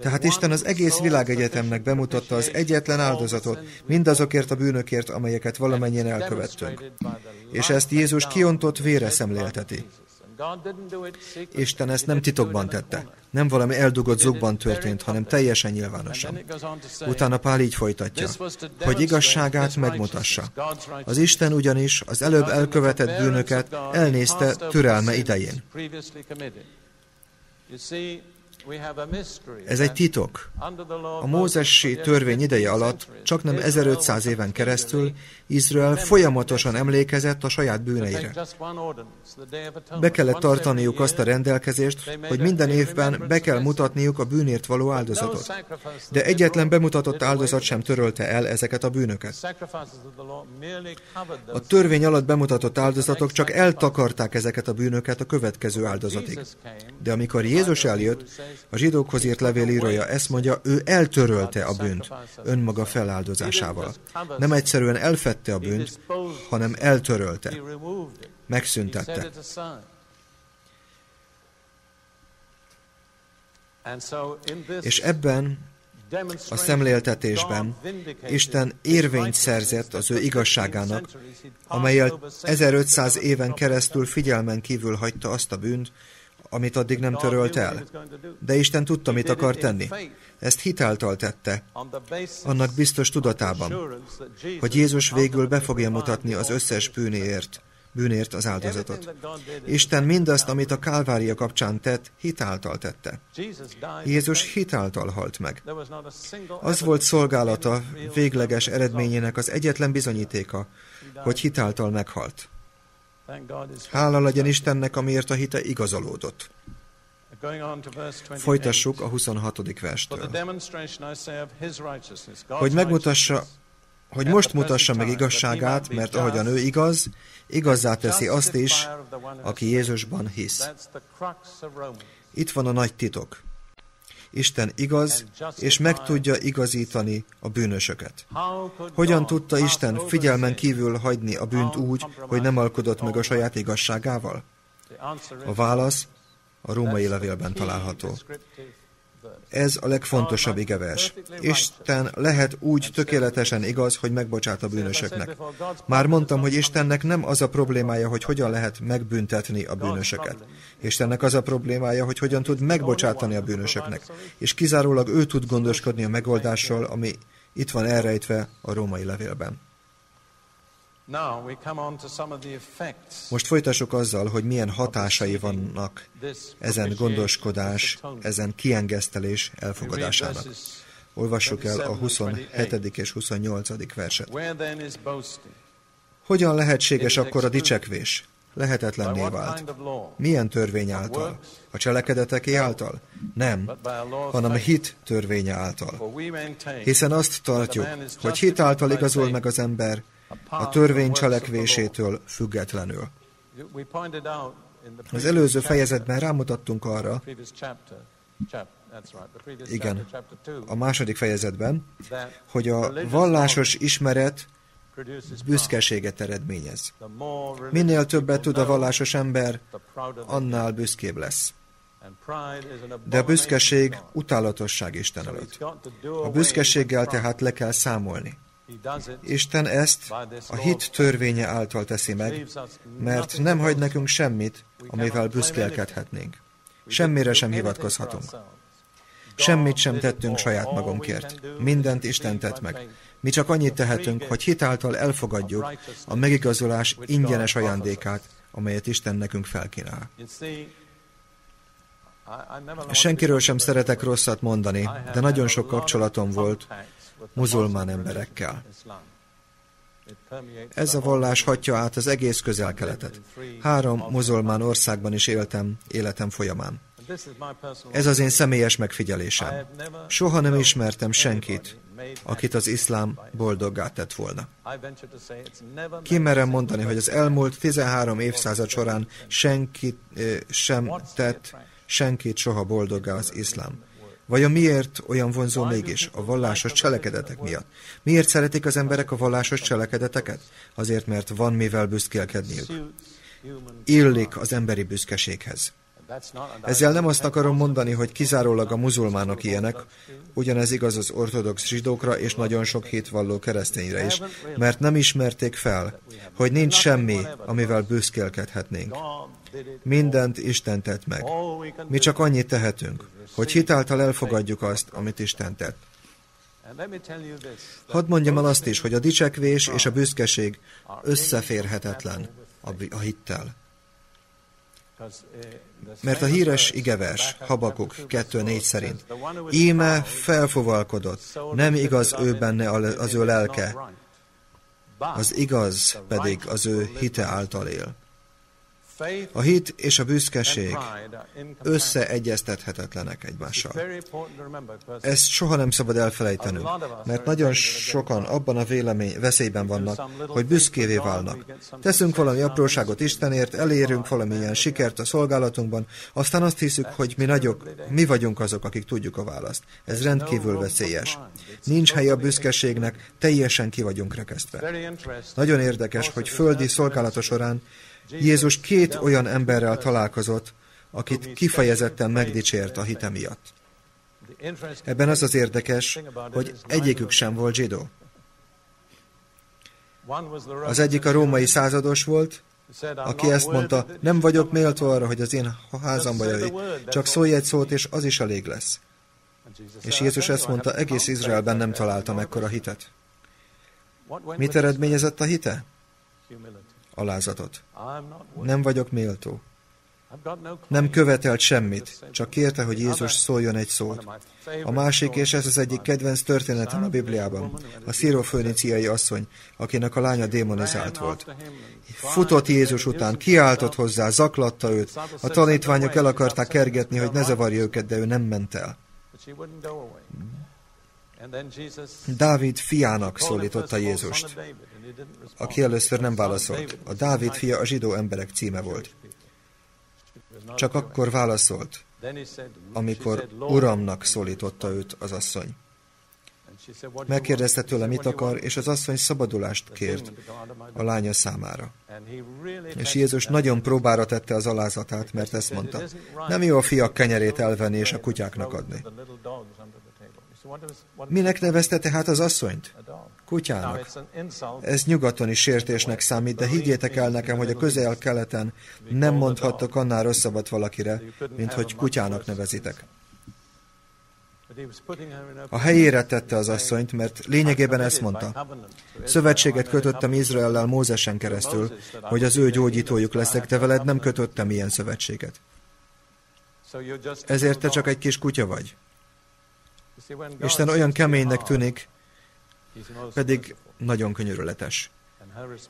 Tehát Isten az egész világegyetemnek bemutatta az egyetlen áldozatot mindazokért a bűnökért, amelyeket valamennyien elkövettünk. És ezt Jézus kiontott vére szemlélteti. Isten ezt nem titokban tette, nem valami eldugott zugban történt, hanem teljesen nyilvánosan. Utána Pál így folytatja, hogy igazságát megmutassa. Az Isten ugyanis az előbb elkövetett bűnöket elnézte türelme idején. Ez egy titok. A mózesi törvény ideje alatt, csak nem 1500 éven keresztül, Izrael folyamatosan emlékezett a saját bűneire. Be kellett tartaniuk azt a rendelkezést, hogy minden évben be kell mutatniuk a bűnért való áldozatot. De egyetlen bemutatott áldozat sem törölte el ezeket a bűnöket. A törvény alatt bemutatott áldozatok csak eltakarták ezeket a bűnöket a következő áldozatig. De amikor Jézus eljött, a zsidókhoz írt levélírója ezt mondja, ő eltörölte a bűnt önmaga feláldozásával. Nem egyszerűen elfette a bűnt, hanem eltörölte, megszüntette. És ebben a szemléltetésben Isten érvényt szerzett az ő igazságának, amelyel 1500 éven keresztül figyelmen kívül hagyta azt a bűnt, amit addig nem törölt el. De Isten tudta, mit akar tenni. Ezt hitáltal tette, annak biztos tudatában, hogy Jézus végül be fogja mutatni az összes bűnéért, bűnért az áldozatot. Isten mindazt, amit a Kálvária kapcsán tett, hitáltal tette. Jézus hitáltal halt meg. Az volt szolgálata végleges eredményének az egyetlen bizonyítéka, hogy hitáltal meghalt. Hála legyen Istennek, amiért a hite igazolódott. Folytassuk a 26. verstől. Hogy megmutassa, hogy most mutassa meg igazságát, mert ahogyan ő igaz, igazzá teszi azt is, aki Jézusban hisz. Itt van a nagy titok. Isten igaz, és meg tudja igazítani a bűnösöket. Hogyan tudta Isten figyelmen kívül hagyni a bűnt úgy, hogy nem alkodott meg a saját igazságával? A válasz a római levélben található. Ez a legfontosabb igevers. Isten lehet úgy tökéletesen igaz, hogy megbocsát a bűnösöknek. Már mondtam, hogy Istennek nem az a problémája, hogy hogyan lehet megbüntetni a bűnösöket. Istennek az a problémája, hogy hogyan tud megbocsátani a bűnösöknek. És kizárólag ő tud gondoskodni a megoldásról, ami itt van elrejtve a római levélben. Most folytassuk azzal, hogy milyen hatásai vannak ezen gondoskodás, ezen kiengesztelés elfogadásának. Olvassuk el a 27. és 28. verset. Hogyan lehetséges akkor a dicsekvés? Lehetetlenné vált. Milyen törvény által? A cselekedeteké által? Nem, hanem a hit törvénye által. Hiszen azt tartjuk, hogy hit által igazol meg az ember, a törvény cselekvésétől függetlenül. Az előző fejezetben rámutattunk arra, igen, a második fejezetben, hogy a vallásos ismeret büszkeséget eredményez. Minél többet tud a vallásos ember, annál büszkébb lesz. De a büszkeség utálatosság Isten előtt. A büszkeséggel tehát le kell számolni. Isten ezt a hit törvénye által teszi meg, mert nem hagy nekünk semmit, amivel büszkélkedhetnénk. Semmire sem hivatkozhatunk. Semmit sem tettünk saját magunkért. Mindent Isten tett meg. Mi csak annyit tehetünk, hogy hitáltal elfogadjuk a megigazolás ingyenes ajándékát, amelyet Isten nekünk felkínál. Senkiről sem szeretek rosszat mondani, de nagyon sok kapcsolatom volt muzulmán emberekkel. Ez a vallás hatja át az egész közel-keletet. Három muzulmán országban is éltem életem folyamán. Ez az én személyes megfigyelésem. Soha nem ismertem senkit, akit az iszlám boldoggá tett volna. Kimerem mondani, hogy az elmúlt 13 évszázad során senkit sem tett senkit soha boldoggá az iszlám. Vajon miért olyan vonzó mégis? A vallásos cselekedetek miatt. Miért szeretik az emberek a vallásos cselekedeteket? Azért, mert van mivel büszkélkedniük. Illik az emberi büszkeséghez. Ezzel nem azt akarom mondani, hogy kizárólag a muzulmánok ilyenek, ugyanez igaz az ortodox zsidókra és nagyon sok hitvalló keresztényre is, mert nem ismerték fel, hogy nincs semmi, amivel büszkélkedhetnénk. Mindent Isten tett meg. Mi csak annyit tehetünk, hogy hitáltal elfogadjuk azt, amit Isten tett. Hadd mondjam el azt is, hogy a dicsekvés és a büszkeség összeférhetetlen a hittel. Mert a híres igevers, Habakuk 2.4 szerint, íme felfovalkodott, nem igaz ő benne az ő lelke, az igaz pedig az ő hite által él. A hit és a büszkeség összeegyeztethetetlenek egymással. Ezt soha nem szabad elfelejtenünk, mert nagyon sokan abban a vélemény veszélyben vannak, hogy büszkévé válnak. Teszünk valami apróságot Istenért, elérünk valamilyen sikert a szolgálatunkban, aztán azt hiszük, hogy mi nagyok, mi vagyunk azok, akik tudjuk a választ. Ez rendkívül veszélyes. Nincs hely a büszkeségnek, teljesen ki vagyunk rekesztve. Nagyon érdekes, hogy földi szolgálata során Jézus két olyan emberrel találkozott, akit kifejezetten megdicsért a hite miatt. Ebben az az érdekes, hogy egyikük sem volt zsidó. Az egyik a római százados volt, aki ezt mondta, nem vagyok méltó arra, hogy az én házamba jöjj, csak szólj egy szót, és az is elég lesz. És Jézus ezt mondta, egész Izraelben nem találtam ekkora hitet. Mit eredményezett a hite? Alázatot. Nem vagyok méltó. Nem követelt semmit, csak kérte, hogy Jézus szóljon egy szót. A másik, és ez az egyik kedvenc történetem a Bibliában, a szírófőniciai asszony, akinek a lánya démonizált volt. Futott Jézus után, kiáltott hozzá, zaklatta őt. A tanítványok el akarták kergetni, hogy ne zavarja őket, de ő nem ment el. Dávid fiának szólította Jézust, aki először nem válaszolt. A Dávid fia a zsidó emberek címe volt. Csak akkor válaszolt, amikor Uramnak szólította őt az asszony. Megkérdezte tőle, mit akar, és az asszony szabadulást kért a lánya számára. És Jézus nagyon próbára tette az alázatát, mert ezt mondta, nem jó a fiak kenyerét elvenni és a kutyáknak adni. Minek nevezte tehát az asszonyt? Kutyának. Ez nyugaton is sértésnek számít, de higgyétek el nekem, hogy a közel-keleten nem mondhattok annál rosszabbat valakire, mint hogy kutyának nevezitek. A helyére tette az asszonyt, mert lényegében ezt mondta. Szövetséget kötöttem Izraellel Mózesen keresztül, hogy az ő gyógyítójuk leszek, de veled nem kötöttem ilyen szövetséget. Ezért te csak egy kis kutya vagy. Isten olyan keménynek tűnik, pedig nagyon könyörületes.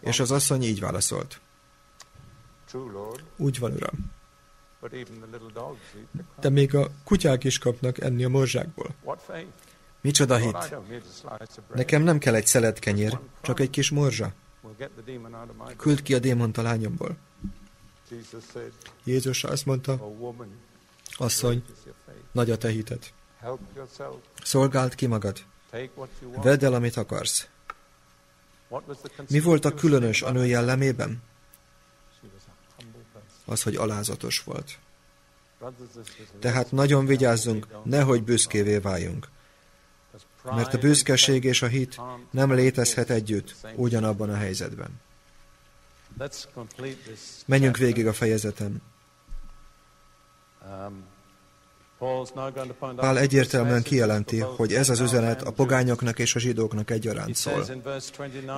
És az asszony így válaszolt. Úgy van, Uram. De még a kutyák is kapnak enni a morzsákból. Micsoda hit? Nekem nem kell egy szelet kenyér, csak egy kis morzsa. Küld ki a démont a lányomból. Jézus azt mondta, asszony, nagy a te hitet. Szolgáld ki magad. Vedd el, amit akarsz. Mi volt a különös a nő jellemében? Az, hogy alázatos volt. Tehát nagyon vigyázzunk, nehogy büszkévé váljunk. Mert a büszkeség és a hit nem létezhet együtt ugyanabban a helyzetben. Menjünk végig a fejezeten. Pál egyértelműen kijelenti, hogy ez az üzenet a pogányoknak és a zsidóknak egyaránt szól.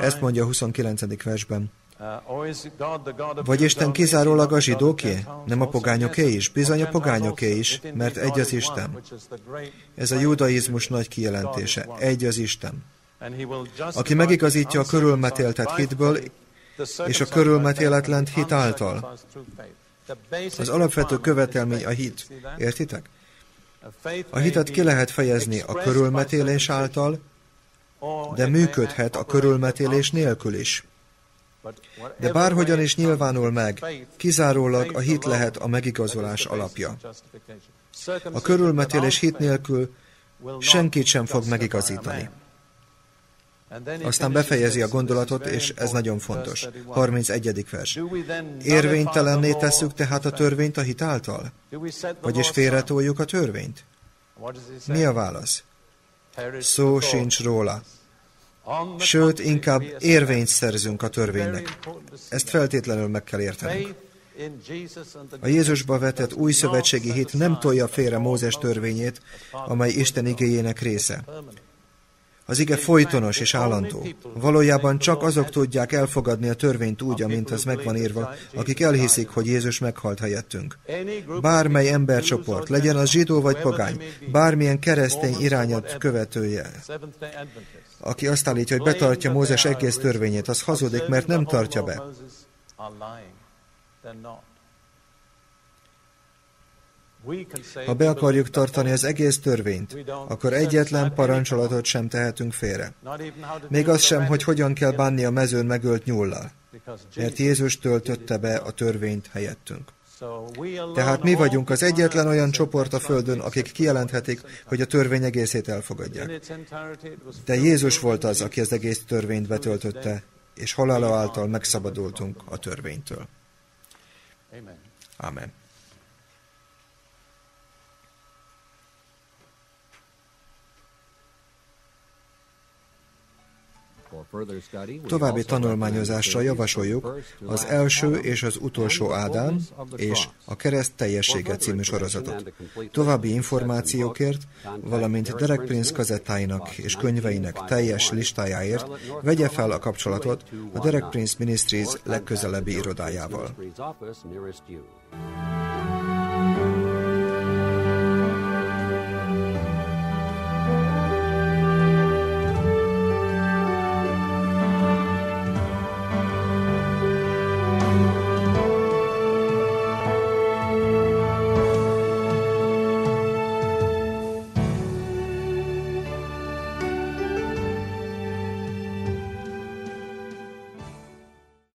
Ezt mondja a 29. versben. Vagy Isten kizárólag a zsidóké? Nem a pogányoké is? Bizony a pogányoké is, mert egy az Isten. Ez a judaizmus nagy kijelentése. Egy az Isten. Aki megigazítja a körülmetéltet hitből, és a körülmetéletlent hit által. Az alapvető követelmény a hit. Értitek? A hitet ki lehet fejezni a körülmetélés által, de működhet a körülmetélés nélkül is. De bárhogyan is nyilvánul meg, kizárólag a hit lehet a megigazolás alapja. A körülmetélés hit nélkül senkit sem fog megigazítani. Aztán befejezi a gondolatot, és ez nagyon fontos. 31. vers. Érvénytelenné tesszük tehát a törvényt a hit által? Vagyis félretoljuk a törvényt? Mi a válasz? Szó sincs róla. Sőt, inkább érvényt szerzünk a törvénynek. Ezt feltétlenül meg kell értenünk. A Jézusba vetett új szövetségi hit nem tolja félre Mózes törvényét, amely Isten igényének része. Az ige folytonos és állandó. Valójában csak azok tudják elfogadni a törvényt úgy, amint ez megvan írva, akik elhiszik, hogy Jézus meghalt helyettünk. Bármely embercsoport, legyen az zsidó vagy pogány, bármilyen keresztény irányat követője, aki azt állítja, hogy betartja Mózes egész törvényét, az hazudik, mert nem tartja be. Ha be akarjuk tartani az egész törvényt, akkor egyetlen parancsolatot sem tehetünk félre. Még az sem, hogy hogyan kell bánni a mezőn megölt nyullal, mert Jézus töltötte be a törvényt helyettünk. Tehát mi vagyunk az egyetlen olyan csoport a Földön, akik kijelenthetik, hogy a törvény egészét elfogadják. De Jézus volt az, aki az egész törvényt betöltötte, és halála által megszabadultunk a törvénytől. Amen. További tanulmányozásra javasoljuk az első és az utolsó Ádám és a kereszt teljessége című sorozatot. További információkért, valamint Derek Prince kazettáinak és könyveinek teljes listájáért vegye fel a kapcsolatot a Derek Prince Ministries legközelebbi irodájával.